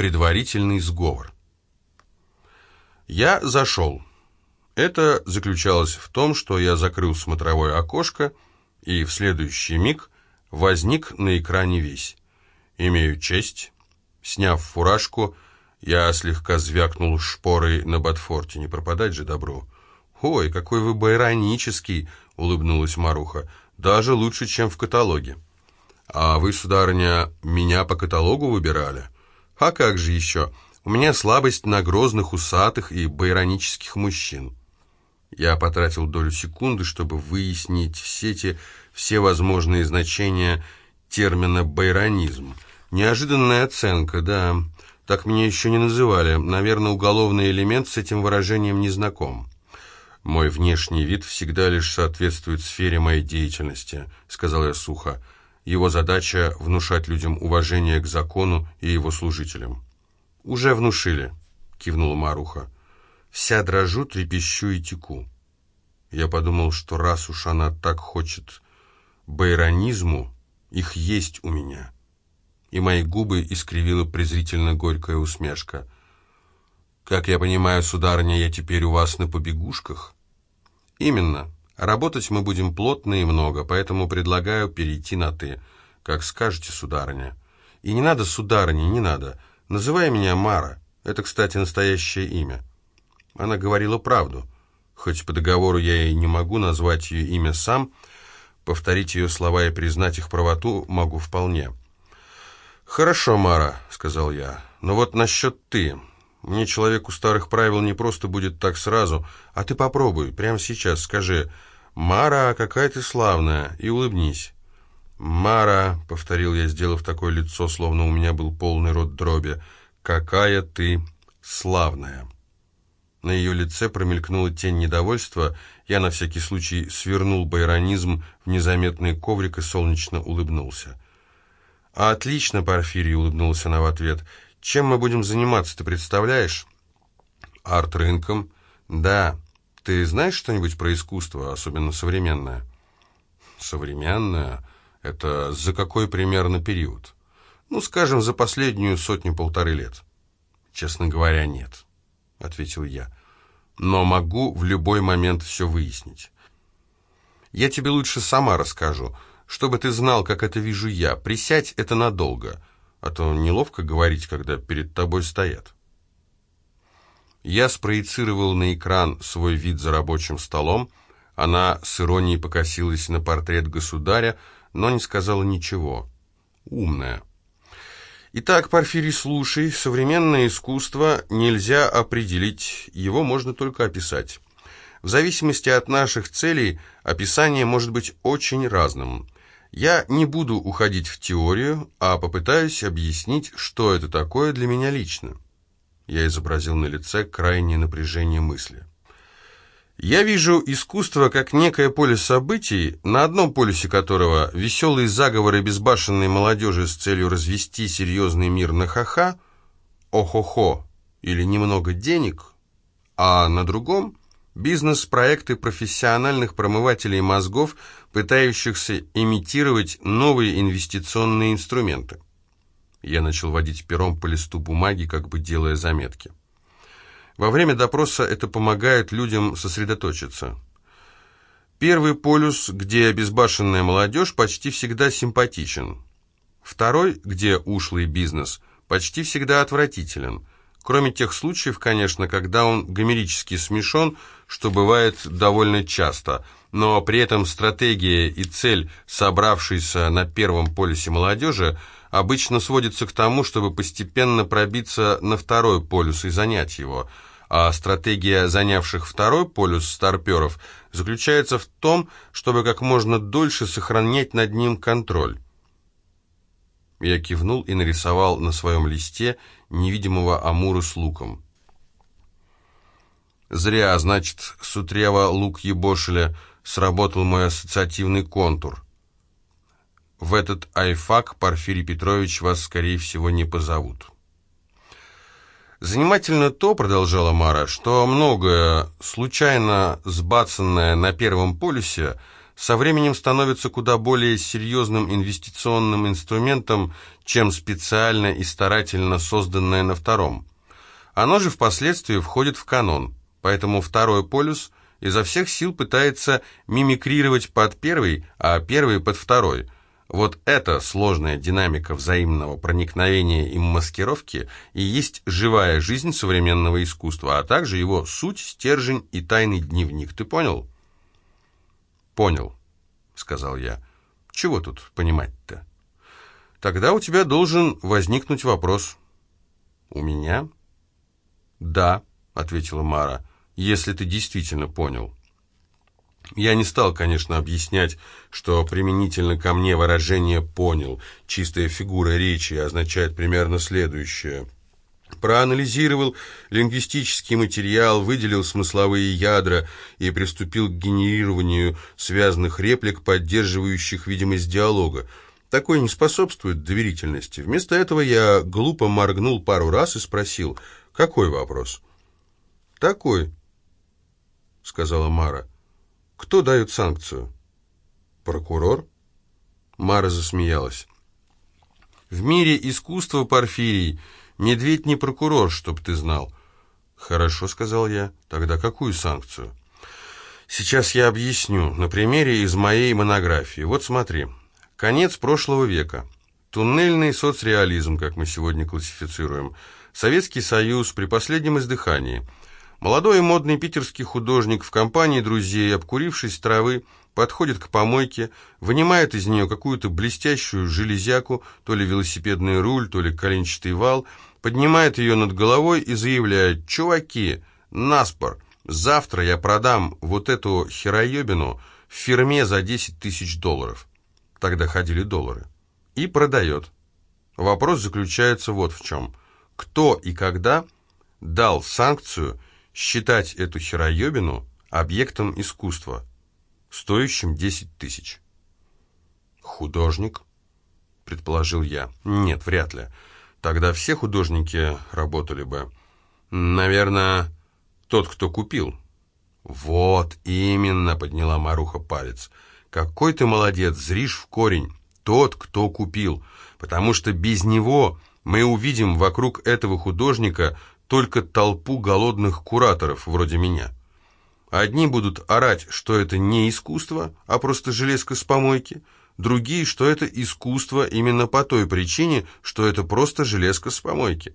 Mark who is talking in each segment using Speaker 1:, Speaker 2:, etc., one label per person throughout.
Speaker 1: Предварительный сговор. Я зашел. Это заключалось в том, что я закрыл смотровое окошко, и в следующий миг возник на экране весь. Имею честь. Сняв фуражку, я слегка звякнул шпорой на ботфорте, не пропадать же добру. «Ой, какой вы байронический!» — улыбнулась Маруха. «Даже лучше, чем в каталоге». «А вы, сударыня, меня по каталогу выбирали?» «А как же еще? У меня слабость на грозных, усатых и байронических мужчин». Я потратил долю секунды, чтобы выяснить в сети все возможные значения термина «байронизм». Неожиданная оценка, да. Так меня еще не называли. Наверное, уголовный элемент с этим выражением не знаком. «Мой внешний вид всегда лишь соответствует сфере моей деятельности», — сказал я сухо. «Его задача — внушать людям уважение к закону и его служителям». «Уже внушили», — кивнула Маруха. «Вся дрожу, трепещу и теку». Я подумал, что раз уж она так хочет байронизму, их есть у меня. И мои губы искривила презрительно горькая усмешка — «Как я понимаю, сударыня, я теперь у вас на побегушках?» «Именно. Работать мы будем плотно и много, поэтому предлагаю перейти на «ты». Как скажете, сударыня. И не надо, сударыня, не надо. Называй меня Мара. Это, кстати, настоящее имя». Она говорила правду. Хоть по договору я и не могу назвать ее имя сам, повторить ее слова и признать их правоту могу вполне. «Хорошо, Мара», — сказал я, — «но вот насчет «ты». Мне, человеку старых правил, не просто будет так сразу. А ты попробуй, прямо сейчас скажи «Мара, какая ты славная!» и улыбнись. «Мара», — повторил я, сделав такое лицо, словно у меня был полный рот дроби, — «какая ты славная!» На ее лице промелькнула тень недовольства. Я на всякий случай свернул байронизм в незаметный коврик и солнечно улыбнулся. «Отлично, Порфирий», — улыбнулся она в ответ, — чем мы будем заниматься, ты представляешь? Арт-рынком? Да. Ты знаешь что-нибудь про искусство, особенно современное? Современное? Это за какой примерно период? Ну, скажем, за последнюю сотню-полторы лет. Честно говоря, нет, ответил я. Но могу в любой момент все выяснить. Я тебе лучше сама расскажу, чтобы ты знал, как это вижу я. Присядь это надолго а то неловко говорить, когда перед тобой стоят. Я спроецировал на экран свой вид за рабочим столом, она с иронией покосилась на портрет государя, но не сказала ничего. Умная. Итак, Порфирий, слушай, современное искусство нельзя определить, его можно только описать. В зависимости от наших целей описание может быть очень разным – я не буду уходить в теорию, а попытаюсь объяснить, что это такое для меня лично. Я изобразил на лице крайнее напряжение мысли. Я вижу искусство как некое поле событий, на одном полюсе которого веселые заговоры безбашенной молодежи с целью развести серьезный мир на ха-ха, о-хо-хо или немного денег, а на другом Бизнес-проекты профессиональных промывателей мозгов, пытающихся имитировать новые инвестиционные инструменты. Я начал водить пером по листу бумаги, как бы делая заметки. Во время допроса это помогает людям сосредоточиться. Первый полюс, где безбашенная молодежь, почти всегда симпатичен. Второй, где ушлый бизнес, почти всегда отвратителен. Кроме тех случаев, конечно, когда он гомерически смешон, что бывает довольно часто, но при этом стратегия и цель, собравшейся на первом полюсе молодежи, обычно сводится к тому, чтобы постепенно пробиться на второй полюс и занять его, а стратегия занявших второй полюс старперов заключается в том, чтобы как можно дольше сохранять над ним контроль. Я кивнул и нарисовал на своем листе невидимого амура с луком. Зря, значит, с утрева лук ебошеля сработал мой ассоциативный контур. В этот айфак Порфирий Петрович вас, скорее всего, не позовут. Занимательно то, продолжала Мара, что многое, случайно сбацанное на первом полюсе, со временем становится куда более серьезным инвестиционным инструментом, чем специально и старательно созданное на втором. Оно же впоследствии входит в канон, поэтому второй полюс изо всех сил пытается мимикрировать под первый, а первый под второй. Вот эта сложная динамика взаимного проникновения и маскировки и есть живая жизнь современного искусства, а также его суть, стержень и тайный дневник. Ты понял? Понял, сказал я. Чего тут понимать-то? Тогда у тебя должен возникнуть вопрос. У меня? Да, ответила Мара если ты действительно понял. Я не стал, конечно, объяснять, что применительно ко мне выражение «понял», чистая фигура речи означает примерно следующее. Проанализировал лингвистический материал, выделил смысловые ядра и приступил к генерированию связанных реплик, поддерживающих видимость диалога. Такое не способствует доверительности. Вместо этого я глупо моргнул пару раз и спросил «Какой вопрос?» «Такой», — сказала Мара. «Кто дает санкцию?» «Прокурор?» Мара засмеялась. «В мире искусства, Порфирий, медведь не прокурор, чтоб ты знал». «Хорошо», — сказал я. «Тогда какую санкцию?» «Сейчас я объясню, на примере из моей монографии. Вот смотри. Конец прошлого века. Туннельный соцреализм, как мы сегодня классифицируем. Советский Союз при последнем издыхании — Молодой и модный питерский художник в компании друзей, обкурившись травы, подходит к помойке, вынимает из нее какую-то блестящую железяку, то ли велосипедный руль, то ли коленчатый вал, поднимает ее над головой и заявляет «Чуваки, наспор, завтра я продам вот эту хероебину в фирме за 10 тысяч долларов». Тогда ходили доллары. И продает. Вопрос заключается вот в чем. Кто и когда дал санкцию – считать эту хероебину объектом искусства, стоящим 10 тысяч. «Художник?» — предположил я. «Нет, вряд ли. Тогда все художники работали бы. Наверное, тот, кто купил». «Вот именно», — подняла Маруха палец. «Какой ты молодец, зришь в корень. Тот, кто купил. Потому что без него мы увидим вокруг этого художника только толпу голодных кураторов вроде меня. Одни будут орать, что это не искусство, а просто железка с помойки, другие, что это искусство именно по той причине, что это просто железка с помойки.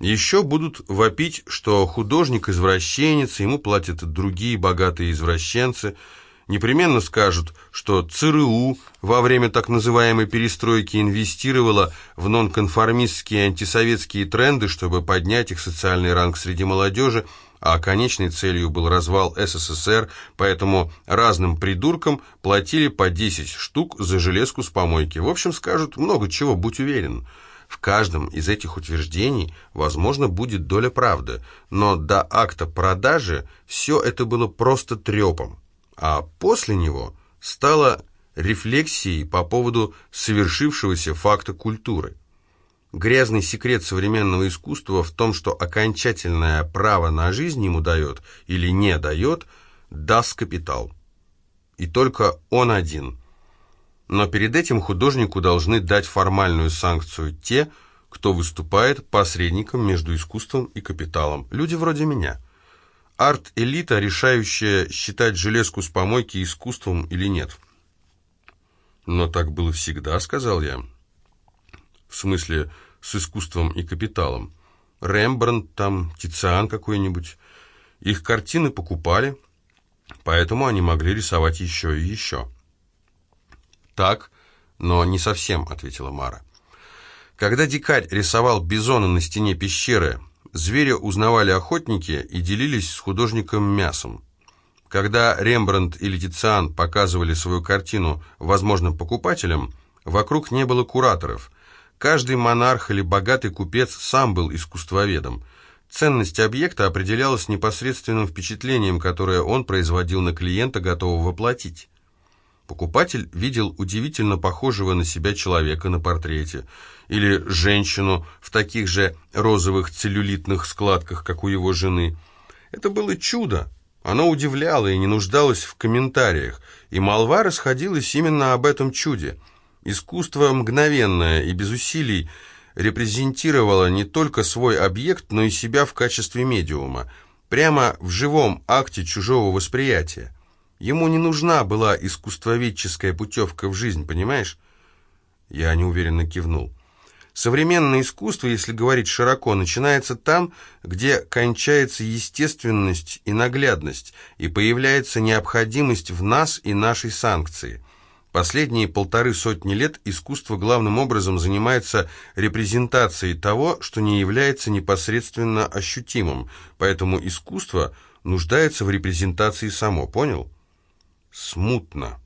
Speaker 1: Еще будут вопить, что художник-извращенец, ему платят другие богатые извращенцы – непременно скажут, что ЦРУ во время так называемой перестройки инвестировала в нонконформистские антисоветские тренды, чтобы поднять их социальный ранг среди молодежи, а конечной целью был развал СССР, поэтому разным придуркам платили по 10 штук за железку с помойки. В общем, скажут много чего, будь уверен. В каждом из этих утверждений, возможно, будет доля правды, но до акта продажи все это было просто трепом а после него стало рефлексией по поводу совершившегося факта культуры. Грязный секрет современного искусства в том, что окончательное право на жизнь ему дает или не дает, даст капитал. И только он один. Но перед этим художнику должны дать формальную санкцию те, кто выступает посредником между искусством и капиталом. Люди вроде меня – арт-элита, решающая считать железку с помойки искусством или нет. «Но так было всегда», — сказал я. «В смысле, с искусством и капиталом. Рембрандт там, Тициан какой-нибудь. Их картины покупали, поэтому они могли рисовать еще и еще». «Так, но не совсем», — ответила Мара. Когда дикарь рисовал бизона на стене пещеры, Зверя узнавали охотники и делились с художником мясом. Когда Рембрандт или Тициан показывали свою картину возможным покупателям, вокруг не было кураторов. Каждый монарх или богатый купец сам был искусствоведом. Ценность объекта определялась непосредственным впечатлением, которое он производил на клиента, готового платить. Покупатель видел удивительно похожего на себя человека на портрете – или женщину в таких же розовых целлюлитных складках, как у его жены. Это было чудо. Оно удивляло и не нуждалось в комментариях, и молва расходилась именно об этом чуде. Искусство мгновенное и без усилий репрезентировало не только свой объект, но и себя в качестве медиума, прямо в живом акте чужого восприятия. Ему не нужна была искусствоведческая путевка в жизнь, понимаешь? Я неуверенно кивнул. Современное искусство, если говорить широко, начинается там, где кончается естественность и наглядность, и появляется необходимость в нас и нашей санкции. Последние полторы сотни лет искусство главным образом занимается репрезентацией того, что не является непосредственно ощутимым, поэтому искусство нуждается в репрезентации само, понял? Смутно.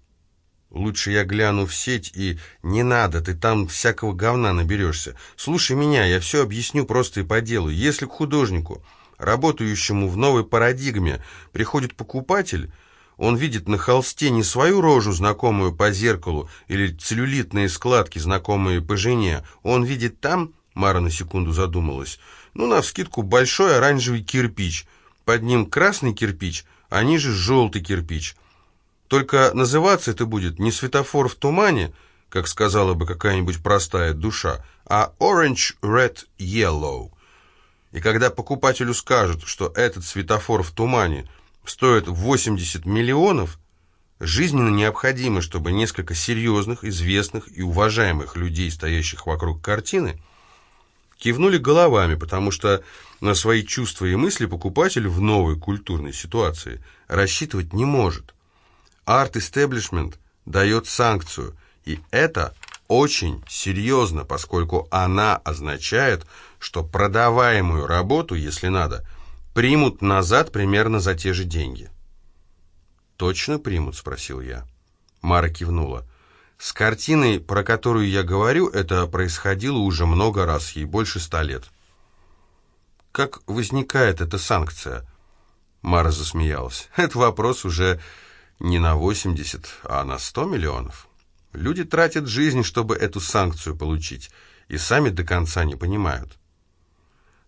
Speaker 1: Лучше я гляну в сеть и... Не надо, ты там всякого говна наберешься. Слушай меня, я все объясню просто и по делу. Если к художнику, работающему в новой парадигме, приходит покупатель, он видит на холсте не свою рожу, знакомую по зеркалу, или целлюлитные складки, знакомые по жене. Он видит там, Мара на секунду задумалась, ну, навскидку, большой оранжевый кирпич. Под ним красный кирпич, а ниже желтый кирпич. Только называться это будет не светофор в тумане, как сказала бы какая-нибудь простая душа, а orange, red, yellow. И когда покупателю скажут, что этот светофор в тумане стоит 80 миллионов, жизненно необходимо, чтобы несколько серьезных, известных и уважаемых людей, стоящих вокруг картины, кивнули головами, потому что на свои чувства и мысли покупатель в новой культурной ситуации рассчитывать не может. Арт-истеблишмент дает санкцию, и это очень серьезно, поскольку она означает, что продаваемую работу, если надо, примут назад примерно за те же деньги. «Точно примут?» – спросил я. Мара кивнула. «С картиной, про которую я говорю, это происходило уже много раз, ей больше ста лет». «Как возникает эта санкция?» Мара засмеялась. «Это вопрос уже не на 80, а на 100 миллионов. Люди тратят жизнь, чтобы эту санкцию получить, и сами до конца не понимают.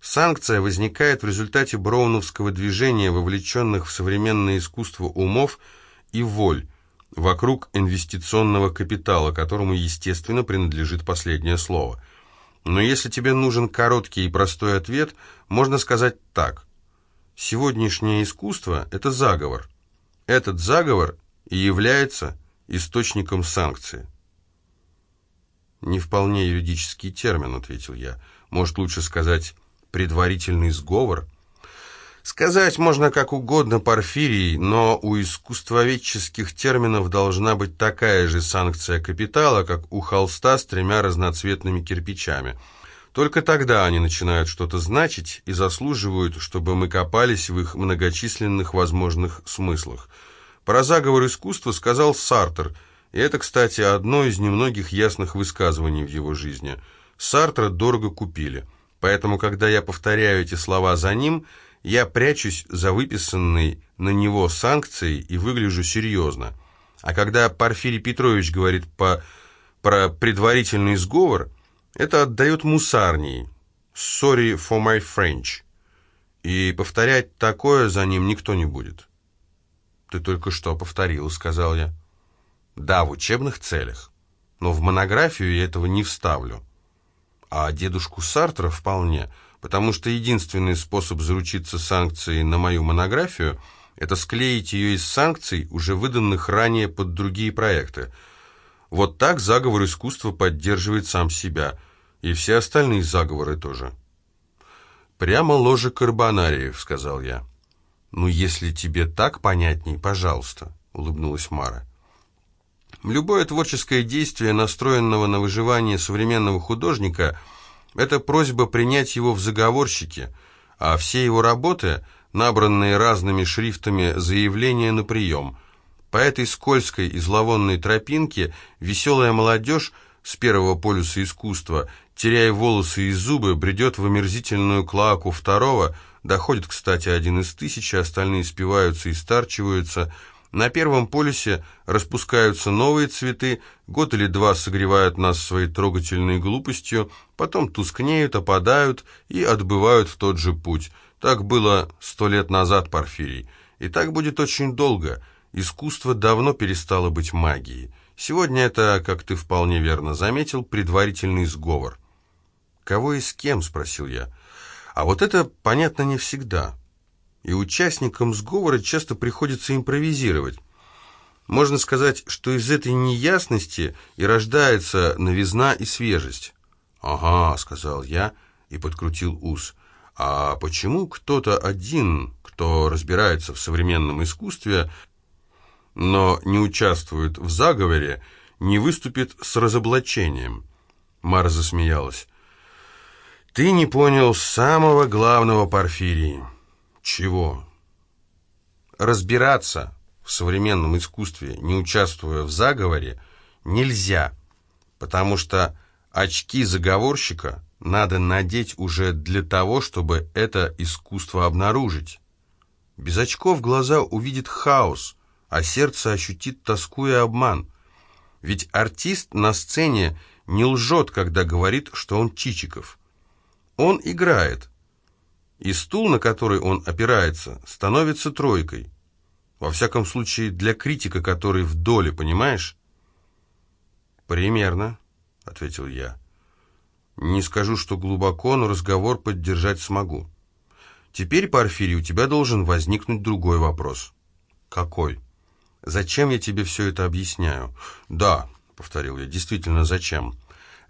Speaker 1: Санкция возникает в результате броуновского движения, вовлеченных в современное искусство умов и воль, вокруг инвестиционного капитала, которому, естественно, принадлежит последнее слово. Но если тебе нужен короткий и простой ответ, можно сказать так. Сегодняшнее искусство – это заговор. Этот заговор и является источником санкции. «Не вполне юридический термин», — ответил я. «Может, лучше сказать предварительный сговор?» Сказать можно как угодно, Порфирий, но у искусствоведческих терминов должна быть такая же санкция капитала, как у холста с тремя разноцветными кирпичами. Только тогда они начинают что-то значить и заслуживают, чтобы мы копались в их многочисленных возможных смыслах. Про заговор искусства сказал Сартер, и это, кстати, одно из немногих ясных высказываний в его жизни. Сартра дорого купили, поэтому, когда я повторяю эти слова за ним, я прячусь за выписанной на него санкцией и выгляжу серьезно. А когда Порфирий Петрович говорит по, про предварительный сговор – это отдает мусарней. Sorry for my French. И повторять такое за ним никто не будет. Ты только что повторил, сказал я. Да, в учебных целях. Но в монографию я этого не вставлю. А дедушку Сартра вполне, потому что единственный способ заручиться санкцией на мою монографию – это склеить ее из санкций, уже выданных ранее под другие проекты – вот так заговор искусства поддерживает сам себя, и все остальные заговоры тоже. «Прямо ложе карбонариев», — сказал я. «Ну, если тебе так понятней, пожалуйста», — улыбнулась Мара. Любое творческое действие, настроенного на выживание современного художника, это просьба принять его в заговорщики, а все его работы, набранные разными шрифтами, заявления на прием — по этой скользкой и зловонной тропинке веселая молодежь с первого полюса искусства, теряя волосы и зубы, бредет в омерзительную клоаку второго, доходит, кстати, один из тысячи, остальные спиваются и старчиваются. На первом полюсе распускаются новые цветы, год или два согревают нас своей трогательной глупостью, потом тускнеют, опадают и отбывают в тот же путь. Так было сто лет назад, Порфирий, и так будет очень долго – Искусство давно перестало быть магией. Сегодня это, как ты вполне верно заметил, предварительный сговор. «Кого и с кем?» — спросил я. «А вот это понятно не всегда. И участникам сговора часто приходится импровизировать. Можно сказать, что из этой неясности и рождается новизна и свежесть». «Ага», — сказал я и подкрутил ус. «А почему кто-то один, кто разбирается в современном искусстве, но не участвует в заговоре, не выступит с разоблачением?» Мара засмеялась. Ты не понял самого главного, Порфирий. Чего? Разбираться в современном искусстве, не участвуя в заговоре, нельзя, потому что очки заговорщика надо надеть уже для того, чтобы это искусство обнаружить. Без очков глаза увидит хаос, а сердце ощутит тоску и обман. Ведь артист на сцене не лжет, когда говорит, что он Чичиков. Он играет, и стул, на который он опирается, становится тройкой. Во всяком случае, для критика, который в доле, понимаешь? «Примерно», — ответил я. «Не скажу, что глубоко, но разговор поддержать смогу. Теперь, Порфирий, у тебя должен возникнуть другой вопрос». «Какой?» «Зачем я тебе все это объясняю?» «Да», — повторил я, — «действительно, зачем?»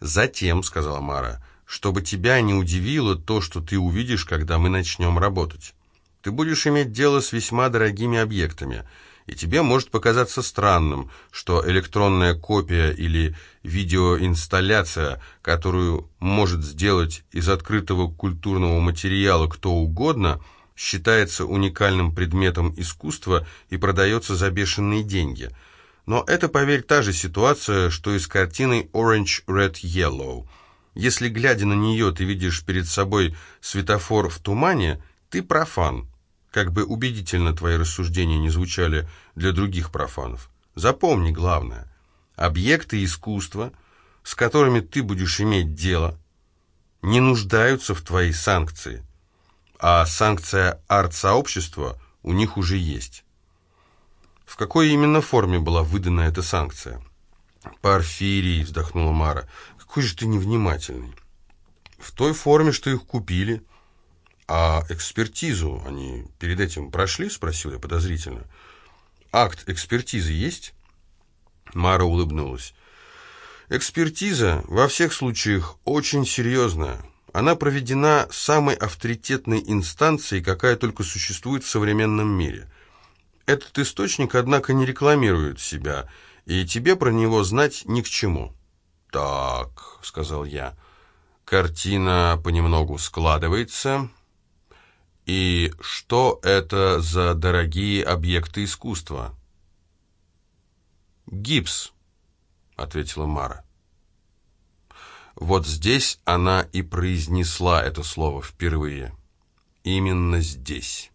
Speaker 1: «Затем», — сказала Мара, — чтобы тебя не удивило то, что ты увидишь, когда мы начнем работать. Ты будешь иметь дело с весьма дорогими объектами, и тебе может показаться странным, что электронная копия или видеоинсталляция, которую может сделать из открытого культурного материала кто угодно, считается уникальным предметом искусства и продается за бешеные деньги. Но это, поверь, та же ситуация, что и с картиной Orange Red Yellow – если, глядя на нее, ты видишь перед собой светофор в тумане, ты профан. Как бы убедительно твои рассуждения не звучали для других профанов. Запомни главное. Объекты искусства, с которыми ты будешь иметь дело, не нуждаются в твоей санкции. А санкция арт-сообщества у них уже есть. В какой именно форме была выдана эта санкция? «Порфирий», — вздохнула Мара, какой же ты невнимательный. В той форме, что их купили. А экспертизу они перед этим прошли, спросил я подозрительно. Акт экспертизы есть? Мара улыбнулась. Экспертиза во всех случаях очень серьезная. Она проведена самой авторитетной инстанцией, какая только существует в современном мире. Этот источник, однако, не рекламирует себя, и тебе про него знать ни к чему. «Так», — сказал я, — «картина понемногу складывается. И что это за дорогие объекты искусства?» «Гипс», — ответила Мара. Вот здесь она и произнесла это слово впервые. Именно здесь.